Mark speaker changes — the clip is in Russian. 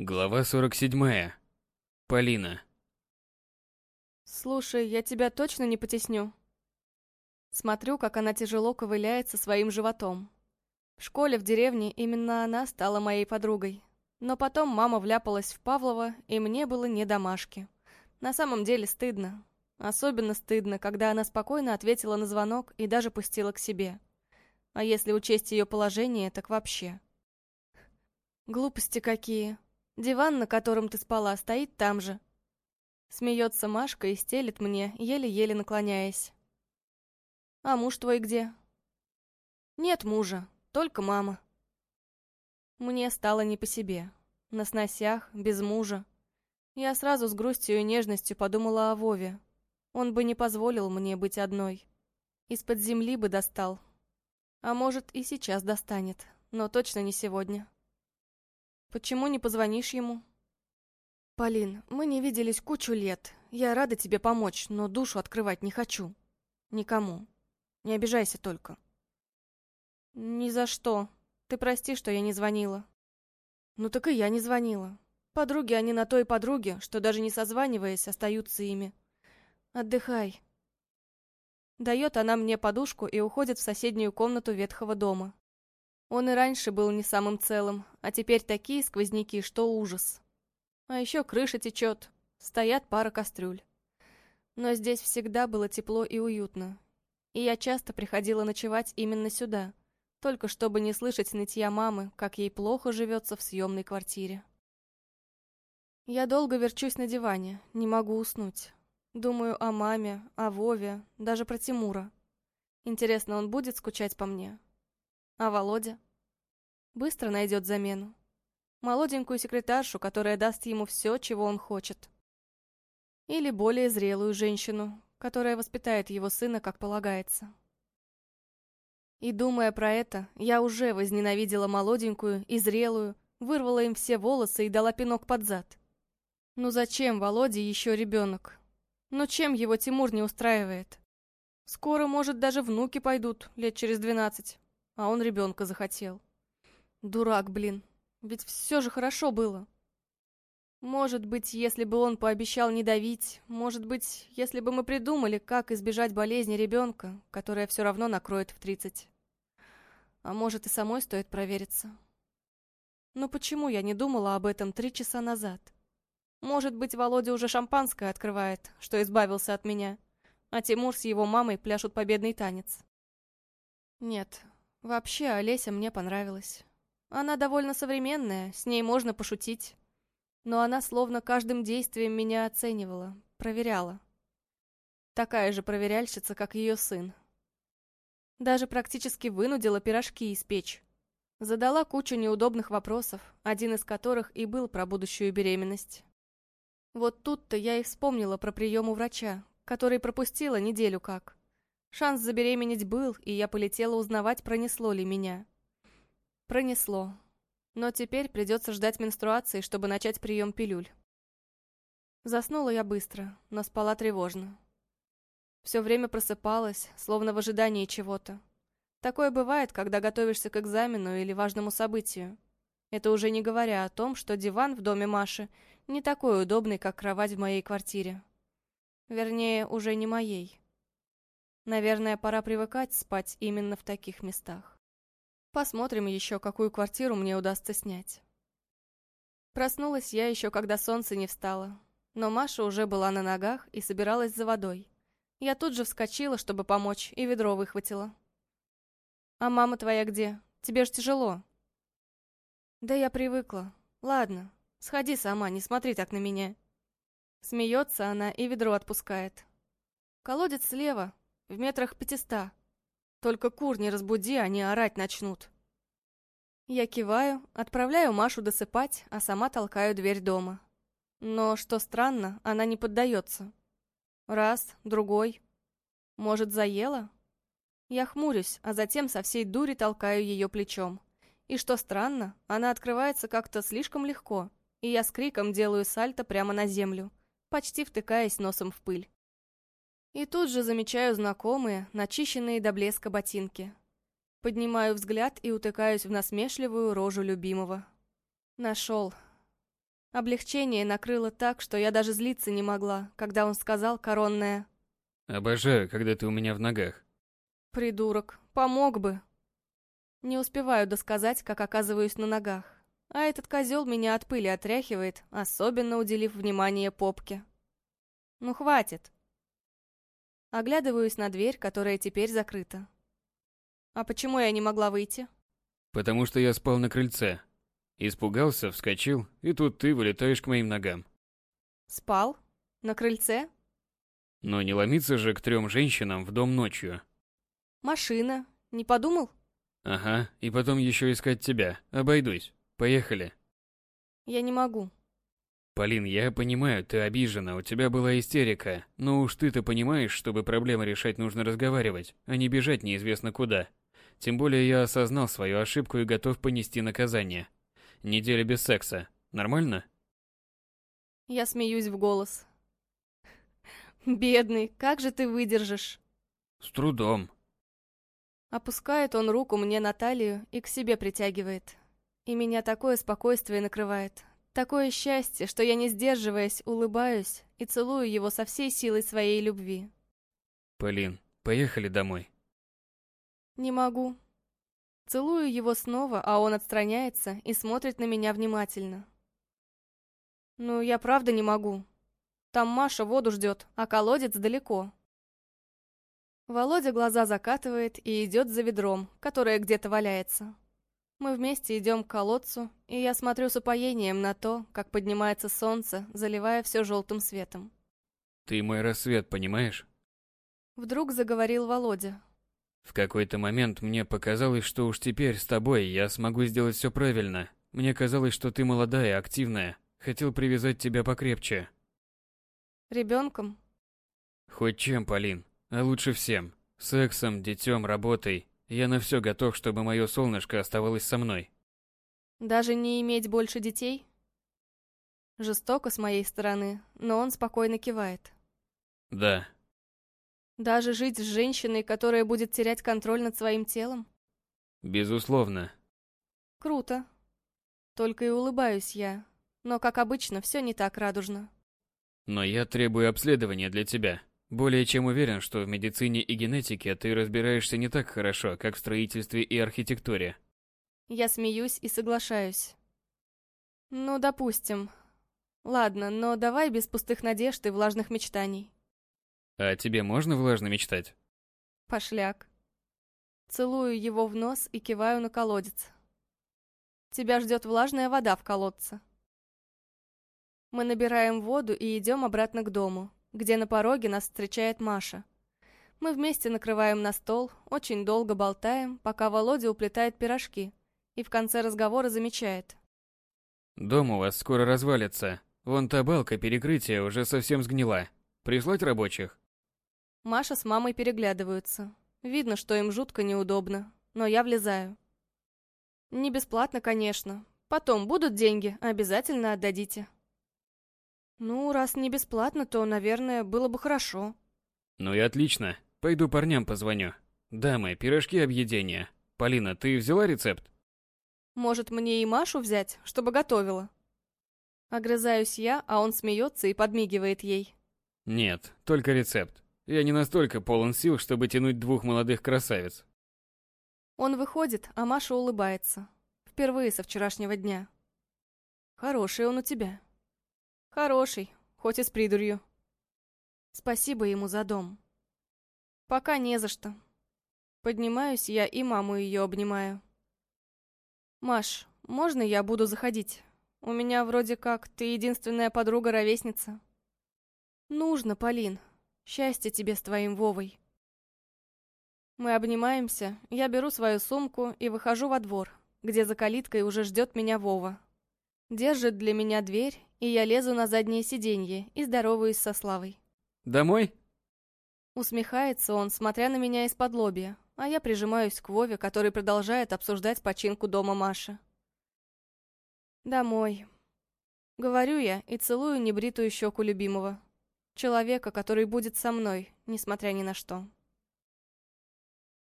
Speaker 1: Глава 47. Полина.
Speaker 2: Слушай, я тебя точно не потесню. Смотрю, как она тяжело ковыляет со своим животом. В школе в деревне именно она стала моей подругой. Но потом мама вляпалась в Павлова, и мне было не домашки. На самом деле стыдно. Особенно стыдно, когда она спокойно ответила на звонок и даже пустила к себе. А если учесть ее положение, так вообще. Глупости какие. Диван, на котором ты спала, стоит там же. Смеется Машка и стелит мне, еле-еле наклоняясь. А муж твой где? Нет мужа, только мама. Мне стало не по себе. На сносях, без мужа. Я сразу с грустью и нежностью подумала о Вове. Он бы не позволил мне быть одной. Из-под земли бы достал. А может, и сейчас достанет, но точно не сегодня. Почему не позвонишь ему? Полин, мы не виделись кучу лет. Я рада тебе помочь, но душу открывать не хочу. Никому. Не обижайся только. Ни за что. Ты прости, что я не звонила. Ну так и я не звонила. Подруги они на той подруге, что даже не созваниваясь, остаются ими. Отдыхай. Дает она мне подушку и уходит в соседнюю комнату ветхого дома. Он и раньше был не самым целым, а теперь такие сквозняки, что ужас. А еще крыша течет, стоят пара кастрюль. Но здесь всегда было тепло и уютно. И я часто приходила ночевать именно сюда, только чтобы не слышать нытья мамы, как ей плохо живется в съемной квартире. Я долго верчусь на диване, не могу уснуть. Думаю о маме, о Вове, даже про Тимура. Интересно, он будет скучать по мне? А Володя? Быстро найдет замену. Молоденькую секретаршу, которая даст ему все, чего он хочет. Или более зрелую женщину, которая воспитает его сына, как полагается. И думая про это, я уже возненавидела молоденькую и зрелую, вырвала им все волосы и дала пинок под зад. Ну зачем Володе еще ребенок? Ну чем его Тимур не устраивает? Скоро, может, даже внуки пойдут, лет через двенадцать а он ребенка захотел. Дурак, блин. Ведь все же хорошо было. Может быть, если бы он пообещал не давить, может быть, если бы мы придумали, как избежать болезни ребенка, которая все равно накроет в тридцать. А может, и самой стоит провериться. Но почему я не думала об этом три часа назад? Может быть, Володя уже шампанское открывает, что избавился от меня, а Тимур с его мамой пляшут победный танец. Нет, Вообще, Олеся мне понравилась. Она довольно современная, с ней можно пошутить. Но она словно каждым действием меня оценивала, проверяла. Такая же проверяльщица, как ее сын. Даже практически вынудила пирожки испечь. Задала кучу неудобных вопросов, один из которых и был про будущую беременность. Вот тут-то я и вспомнила про прием у врача, который пропустила неделю как. Шанс забеременеть был, и я полетела узнавать, пронесло ли меня. Пронесло. Но теперь придется ждать менструации, чтобы начать прием пилюль. Заснула я быстро, но спала тревожно. Все время просыпалась, словно в ожидании чего-то. Такое бывает, когда готовишься к экзамену или важному событию. Это уже не говоря о том, что диван в доме Маши не такой удобный, как кровать в моей квартире. Вернее, уже не моей. Наверное, пора привыкать спать именно в таких местах. Посмотрим еще, какую квартиру мне удастся снять. Проснулась я еще, когда солнце не встало. Но Маша уже была на ногах и собиралась за водой. Я тут же вскочила, чтобы помочь, и ведро выхватила. «А мама твоя где? Тебе ж тяжело». «Да я привыкла. Ладно, сходи сама, не смотри так на меня». Смеется она и ведро отпускает. Колодец слева, в метрах пятиста. Только кур не разбуди, они орать начнут. Я киваю, отправляю Машу досыпать, а сама толкаю дверь дома. Но, что странно, она не поддается. Раз, другой. Может, заела? Я хмурюсь, а затем со всей дури толкаю ее плечом. И что странно, она открывается как-то слишком легко, и я с криком делаю сальто прямо на землю, почти втыкаясь носом в пыль. И тут же замечаю знакомые, начищенные до блеска ботинки. Поднимаю взгляд и утыкаюсь в насмешливую рожу любимого. Нашел. Облегчение накрыло так, что я даже злиться не могла, когда он сказал коронное
Speaker 1: Обожаю, когда ты у меня в ногах.
Speaker 2: «Придурок, помог бы». Не успеваю досказать, как оказываюсь на ногах. А этот козел меня от пыли отряхивает, особенно уделив внимание попке. Ну хватит. Оглядываюсь на дверь, которая теперь закрыта. А почему я не могла выйти?
Speaker 1: Потому что я спал на крыльце. Испугался, вскочил, и тут ты вылетаешь к моим ногам.
Speaker 2: Спал? На крыльце?
Speaker 1: Но не ломиться же к трем женщинам в дом ночью.
Speaker 2: Машина. Не подумал?
Speaker 1: Ага, и потом еще искать тебя. Обойдусь. Поехали.
Speaker 2: Я не могу.
Speaker 1: Полин, я понимаю, ты обижена, у тебя была истерика. Но уж ты-то понимаешь, чтобы проблемы решать нужно разговаривать, а не бежать неизвестно куда. Тем более я осознал свою ошибку и готов понести наказание. Неделя без секса. Нормально?
Speaker 2: Я смеюсь в голос. Бедный, как же ты выдержишь?
Speaker 1: С трудом.
Speaker 2: Опускает он руку мне на талию и к себе притягивает. И меня такое спокойствие накрывает. Такое счастье, что я, не сдерживаясь, улыбаюсь и целую его со всей силой своей любви.
Speaker 1: Полин, поехали домой.
Speaker 2: Не могу. Целую его снова, а он отстраняется и смотрит на меня внимательно. Ну, я правда не могу. Там Маша воду ждет, а колодец далеко. Володя глаза закатывает и идет за ведром, которое где-то валяется. Мы вместе идем к колодцу, и я смотрю с упоением на то, как поднимается солнце, заливая все желтым светом.
Speaker 1: Ты мой рассвет, понимаешь?
Speaker 2: Вдруг заговорил Володя.
Speaker 1: В какой-то момент мне показалось, что уж теперь с тобой я смогу сделать все правильно. Мне казалось, что ты молодая, активная. Хотел привязать тебя покрепче.
Speaker 2: Ребенком?
Speaker 1: Хоть чем, Полин, а лучше всем. Сексом, детем, работой. Я на все готов, чтобы мое солнышко оставалось со мной.
Speaker 2: Даже не иметь больше детей? Жестоко с моей стороны, но он спокойно кивает.
Speaker 1: Да.
Speaker 2: Даже жить с женщиной, которая будет терять контроль над своим телом?
Speaker 1: Безусловно.
Speaker 2: Круто. Только и улыбаюсь я. Но, как обычно, все не так радужно.
Speaker 1: Но я требую обследования для тебя. Более чем уверен, что в медицине и генетике ты разбираешься не так хорошо, как в строительстве и архитектуре.
Speaker 2: Я смеюсь и соглашаюсь. Ну, допустим. Ладно, но давай без пустых надежд и влажных мечтаний.
Speaker 1: А тебе можно влажно мечтать?
Speaker 2: Пошляк. Целую его в нос и киваю на колодец. Тебя ждет влажная вода в колодце. Мы набираем воду и идем обратно к дому, где на пороге нас встречает Маша. Мы вместе накрываем на стол, очень долго болтаем, пока Володя уплетает пирожки, и в конце разговора замечает.
Speaker 1: «Дом у вас скоро развалится. Вон та балка перекрытия уже совсем сгнила. Прислать рабочих?»
Speaker 2: Маша с мамой переглядываются. Видно, что им жутко неудобно, но я влезаю. Не бесплатно, конечно. Потом будут деньги, обязательно отдадите. Ну, раз не бесплатно, то, наверное, было бы хорошо.
Speaker 1: Ну и отлично. Пойду парням позвоню. Дамы, пирожки объедения. Полина, ты взяла рецепт?
Speaker 2: Может, мне и Машу взять, чтобы готовила? Огрызаюсь я, а он смеется и подмигивает ей.
Speaker 1: Нет, только рецепт. Я не настолько полон сил, чтобы тянуть двух молодых красавиц.
Speaker 2: Он выходит, а Маша улыбается. Впервые со вчерашнего дня. Хороший он у тебя. Хороший, хоть и с придурью. Спасибо ему за дом. Пока не за что. Поднимаюсь я и маму ее обнимаю. Маш, можно я буду заходить? У меня вроде как ты единственная подруга-ровесница. Нужно, Полин. Счастье тебе с твоим Вовой. Мы обнимаемся, я беру свою сумку и выхожу во двор, где за калиткой уже ждет меня Вова. Держит для меня дверь, и я лезу на заднее сиденье и здороваюсь со Славой.
Speaker 1: «Домой?»
Speaker 2: Усмехается он, смотря на меня из-под лобья, а я прижимаюсь к Вове, который продолжает обсуждать починку дома Маши. «Домой». Говорю я и целую небритую щеку любимого. Человека, который будет со мной, несмотря ни на что.